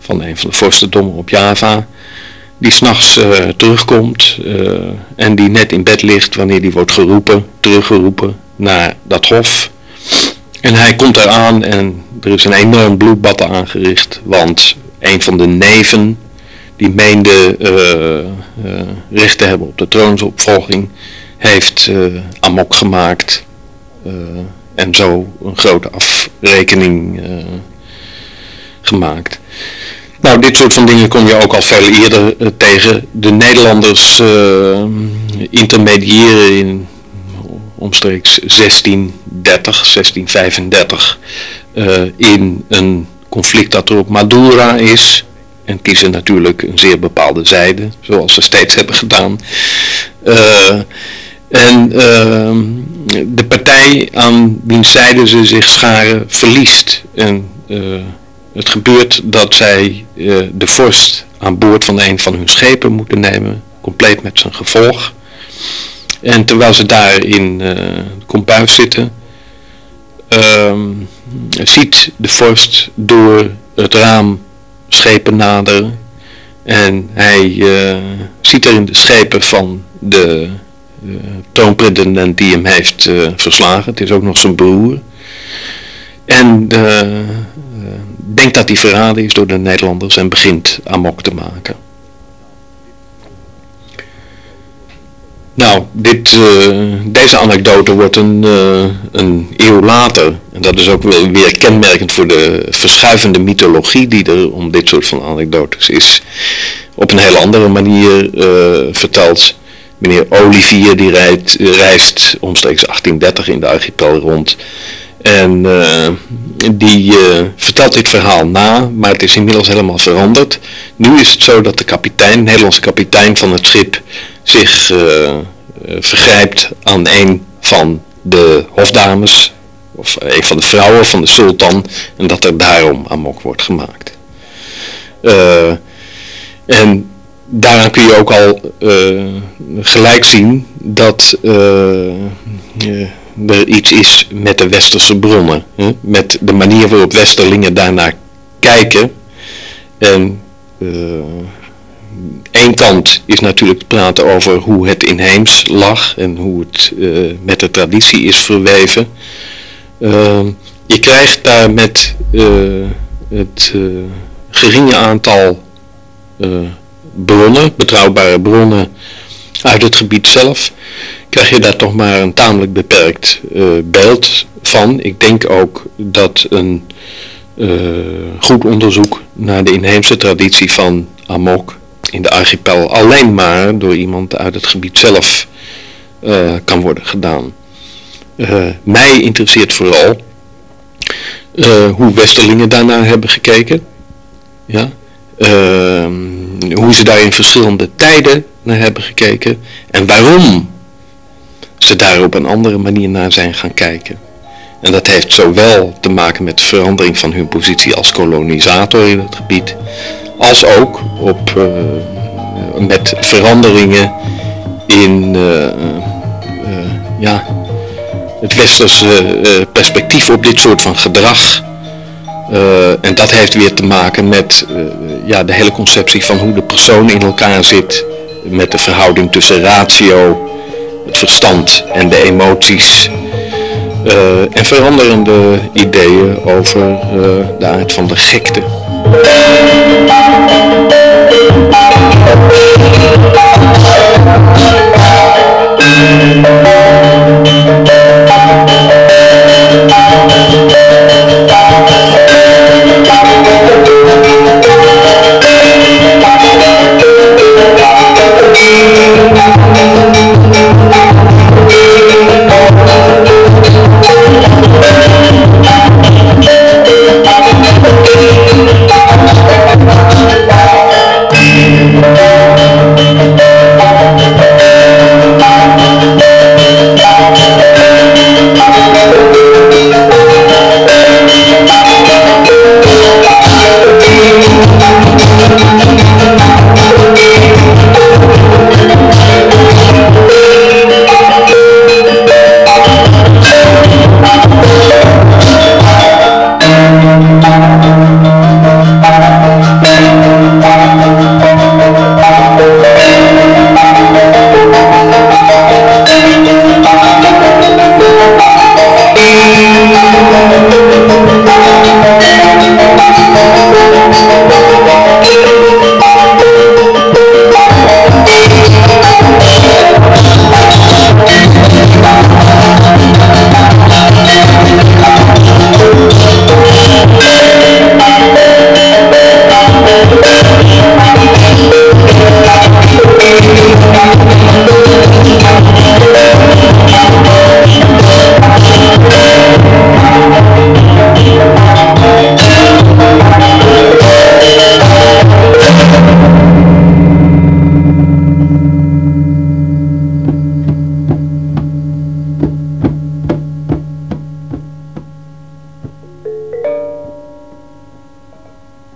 van een van de vorstendommen op Java. Die s'nachts uh, terugkomt en die net in bed ligt wanneer die wordt geroepen, teruggeroepen naar dat hof. En hij komt eraan en er is een enorm bloedbad aangericht, want een van de neven die meende recht te hebben op de troonsopvolging, heeft amok gemaakt en zo een grote afrekening gemaakt. Nou, dit soort van dingen kom je ook al veel eerder uh, tegen. De Nederlanders uh, intermediëren in omstreeks 1630, 1635 uh, in een conflict dat er op Madura is. En kiezen natuurlijk een zeer bepaalde zijde, zoals ze steeds hebben gedaan. En de partij aan wiens zijde ze zich scharen verliest. En het gebeurt dat zij uh, de vorst aan boord van een van hun schepen moeten nemen, compleet met zijn gevolg. En terwijl ze daar in uh, de kombuis zitten, uh, ziet de vorst door het raam schepen naderen. En hij uh, ziet er in de schepen van de uh, troonpretendent die hem heeft verslagen. Het is ook nog zijn broer. En denkt dat hij verraden is door de Nederlanders en begint amok te maken. Nou, dit, uh, deze anekdote wordt een, uh, een eeuw later, en dat is ook weer, kenmerkend voor de verschuivende mythologie die er om dit soort van anekdotes is, op een hele andere manier uh, verteld. Meneer Olivier die reist omstreeks 1830 in de archipel rond en uh, die uh, vertelt dit verhaal na, maar het is inmiddels helemaal veranderd. Nu is het zo dat de kapitein, de Nederlandse kapitein van het schip, zich uh, vergrijpt aan een van de hofdames, of een van de vrouwen van de sultan, en dat er daarom amok wordt gemaakt. en daaraan kun je ook al gelijk zien dat er iets is met de westerse bronnen. Hè? Met de manier waarop westerlingen daarnaar kijken. En uh, één kant is natuurlijk te praten over hoe het inheems lag en hoe het uh, met de traditie is verweven. Uh, je krijgt daar met het geringe aantal bronnen, betrouwbare bronnen uit het gebied zelf, krijg je daar toch maar een tamelijk beperkt uh, beeld van. Ik denk ook dat een uh, goed onderzoek naar de inheemse traditie van Amok in de archipel alleen maar door iemand uit het gebied zelf uh, kan worden gedaan. mij interesseert vooral hoe Westerlingen daarnaar hebben gekeken. Ja? Ehm, hoe ze daar in verschillende tijden naar hebben gekeken en waarom ze daar op een andere manier naar zijn gaan kijken. En dat heeft zowel te maken met de verandering van hun positie als kolonisator in het gebied, als ook op, uh, met veranderingen in uh, uh, ja, het westerse perspectief op dit soort van gedrag. en dat heeft weer te maken met ja, de hele conceptie van hoe de persoon in elkaar zit, met de verhouding tussen ratio het verstand en de emoties eh, en veranderende ideeën over eh, de aard van de gekte.